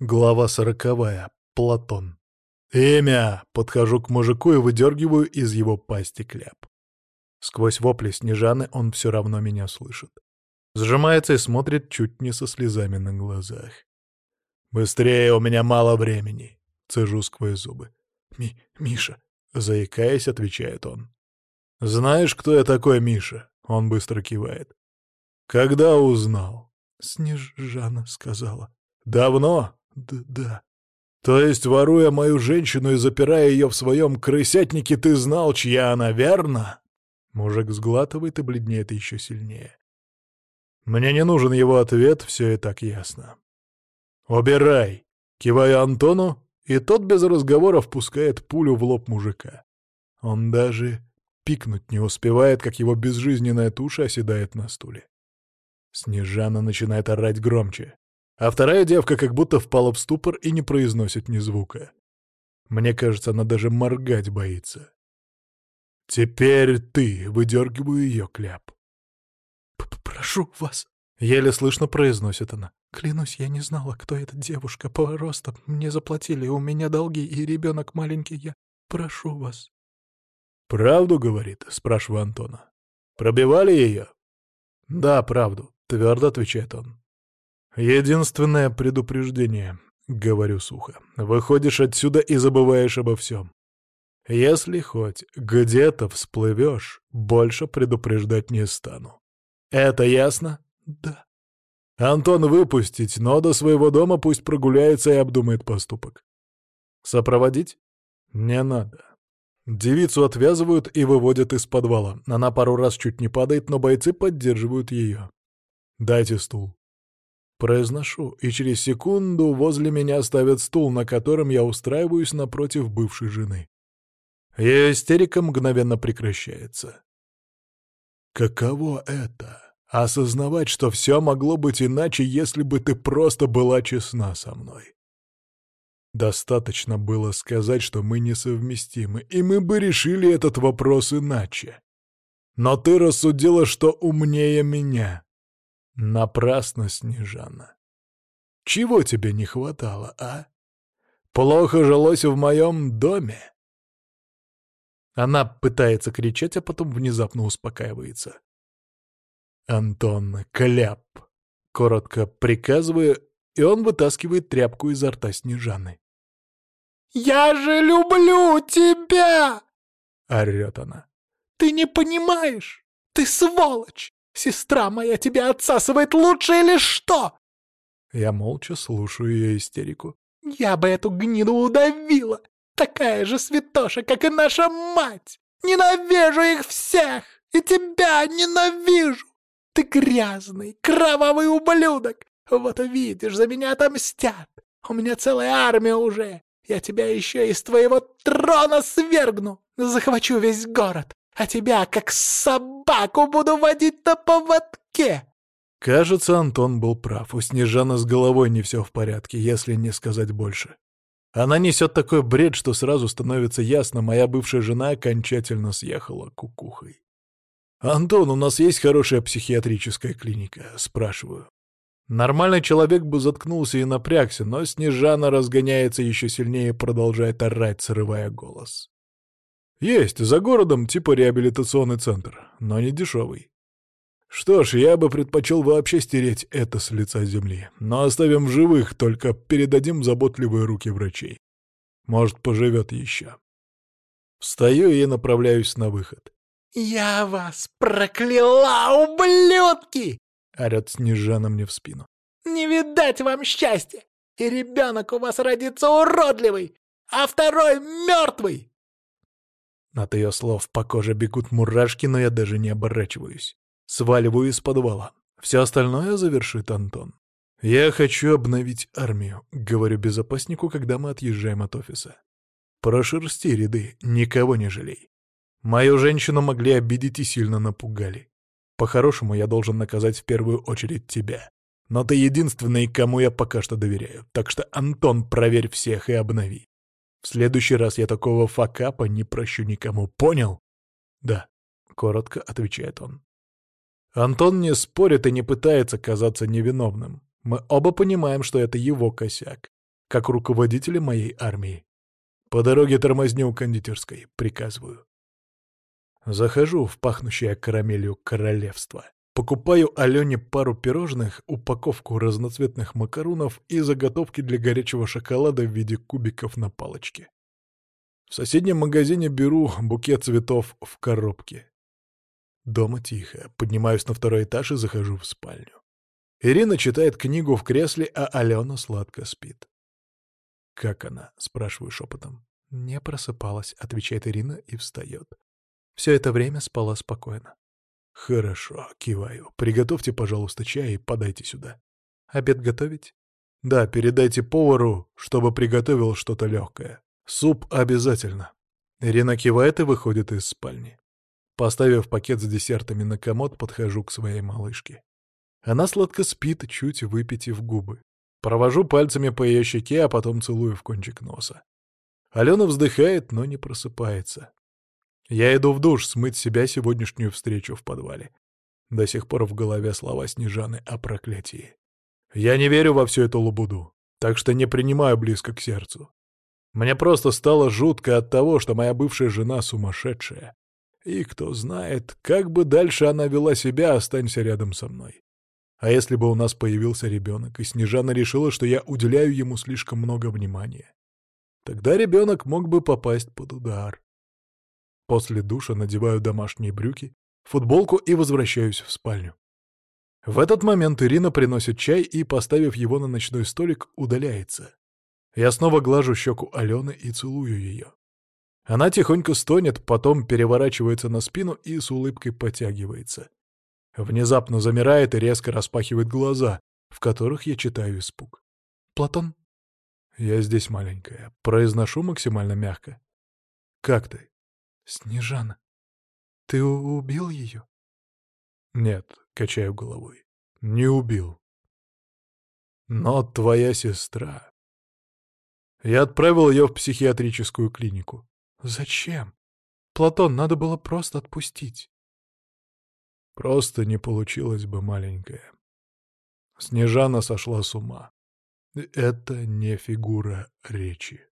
Глава сороковая. Платон. «Имя!» — подхожу к мужику и выдергиваю из его пасти кляп. Сквозь вопли Снежаны он все равно меня слышит. Сжимается и смотрит чуть не со слезами на глазах. «Быстрее, у меня мало времени!» — цежу сквозь зубы. «Ми... Миша!» — заикаясь, отвечает он. «Знаешь, кто я такой, Миша?» — он быстро кивает. «Когда узнал?» «Снежана сказала». «Давно?» Д «Да». «То есть, воруя мою женщину и запирая ее в своем крысятнике, ты знал, чья она, верно?» Мужик сглатывает и бледнеет еще сильнее. Мне не нужен его ответ, все и так ясно. «Убирай!» — киваю Антону, и тот без разговоров пускает пулю в лоб мужика. Он даже пикнуть не успевает, как его безжизненная туша оседает на стуле. Снежана начинает орать громче а вторая девка как будто впала в ступор и не произносит ни звука. Мне кажется, она даже моргать боится. «Теперь ты!» — выдергиваю ее кляп. «Прошу вас!» — еле слышно произносит она. «Клянусь, я не знала, кто эта девушка по росту. Мне заплатили, у меня долги, и ребенок маленький. Я прошу вас». «Правду, — говорит?» — спрашиваю Антона. «Пробивали ее?» «Да, правду», — твердо отвечает он. «Единственное предупреждение», — говорю сухо. «Выходишь отсюда и забываешь обо всем. Если хоть где-то всплывешь, больше предупреждать не стану. Это ясно?» «Да». «Антон выпустить, но до своего дома пусть прогуляется и обдумает поступок. Сопроводить? Не надо. Девицу отвязывают и выводят из подвала. Она пару раз чуть не падает, но бойцы поддерживают ее. Дайте стул. Произношу, и через секунду возле меня ставят стул, на котором я устраиваюсь напротив бывшей жены. Ее истерика мгновенно прекращается. Каково это? Осознавать, что все могло быть иначе, если бы ты просто была честна со мной. Достаточно было сказать, что мы несовместимы, и мы бы решили этот вопрос иначе. Но ты рассудила, что умнее меня. Напрасно, Снежана. Чего тебе не хватало, а? Плохо жилось в моем доме? Она пытается кричать, а потом внезапно успокаивается. «Антон, кляп!» — коротко приказываю, и он вытаскивает тряпку изо рта Снежаны. «Я же люблю тебя!» — орёт она. «Ты не понимаешь! Ты сволочь! Сестра моя тебя отсасывает лучше или что?» Я молча слушаю ее истерику. «Я бы эту гниду удавила! Такая же святоша, как и наша мать! Ненавижу их всех! И тебя ненавижу! Ты грязный, кровавый ублюдок! Вот увидишь, за меня отомстят! У меня целая армия уже! Я тебя еще из твоего трона свергну! Захвачу весь город! А тебя, как собаку, буду водить на поводке!» Кажется, Антон был прав. У Снежана с головой не все в порядке, если не сказать больше. Она несет такой бред, что сразу становится ясно, моя бывшая жена окончательно съехала кукухой. «Антон, у нас есть хорошая психиатрическая клиника?» — спрашиваю. Нормальный человек бы заткнулся и напрягся, но Снежана разгоняется еще сильнее и продолжает орать, срывая голос. Есть, за городом типа реабилитационный центр, но не дешевый. Что ж, я бы предпочел вообще стереть это с лица земли, но оставим в живых, только передадим заботливые руки врачей. Может, поживет еще. Встаю и направляюсь на выход. «Я вас прокляла, ублюдки!» — орёт Снежана мне в спину. «Не видать вам счастья! И ребенок у вас родится уродливый, а второй мертвый!» От ее слов по коже бегут мурашки, но я даже не оборачиваюсь. Сваливаю из подвала. Все остальное завершит Антон. «Я хочу обновить армию», — говорю безопаснику, когда мы отъезжаем от офиса. «Прошерсти ряды, никого не жалей. Мою женщину могли обидеть и сильно напугали. По-хорошему, я должен наказать в первую очередь тебя. Но ты единственный, кому я пока что доверяю. Так что, Антон, проверь всех и обнови. Следующий раз я такого факапа не прощу никому, понял? Да, коротко отвечает он. Антон не спорит и не пытается казаться невиновным. Мы оба понимаем, что это его косяк. как руководителя моей армии. По дороге тормозни у кондитерской, приказываю. Захожу в пахнущее карамелью королевство. Покупаю Алене пару пирожных, упаковку разноцветных макарунов и заготовки для горячего шоколада в виде кубиков на палочке. В соседнем магазине беру букет цветов в коробке. Дома тихо. Поднимаюсь на второй этаж и захожу в спальню. Ирина читает книгу в кресле, а Алена сладко спит. «Как она?» — спрашиваю шепотом. «Не просыпалась», — отвечает Ирина и встает. Все это время спала спокойно. «Хорошо», — киваю. «Приготовьте, пожалуйста, чай и подайте сюда». «Обед готовить?» «Да, передайте повару, чтобы приготовил что-то легкое. Суп обязательно». Ирина кивает и выходит из спальни. Поставив пакет с десертами на комод, подхожу к своей малышке. Она сладко спит, чуть выпитив губы. Провожу пальцами по ее щеке, а потом целую в кончик носа. Алена вздыхает, но не просыпается. Я иду в душ смыть себя сегодняшнюю встречу в подвале. До сих пор в голове слова Снежаны о проклятии. Я не верю во всю эту лабуду, так что не принимаю близко к сердцу. Мне просто стало жутко от того, что моя бывшая жена сумасшедшая. И кто знает, как бы дальше она вела себя, останься рядом со мной. А если бы у нас появился ребенок, и Снежана решила, что я уделяю ему слишком много внимания, тогда ребенок мог бы попасть под удар. После душа надеваю домашние брюки, футболку и возвращаюсь в спальню. В этот момент Ирина приносит чай и, поставив его на ночной столик, удаляется. Я снова глажу щеку Алены и целую ее. Она тихонько стонет, потом переворачивается на спину и с улыбкой потягивается. Внезапно замирает и резко распахивает глаза, в которых я читаю испуг. «Платон?» «Я здесь маленькая. Произношу максимально мягко. Как ты?» «Снежана, ты убил ее?» «Нет», — качаю головой, — «не убил. Но твоя сестра...» Я отправил ее в психиатрическую клинику. «Зачем? Платон, надо было просто отпустить». Просто не получилось бы маленькая. Снежана сошла с ума. Это не фигура речи.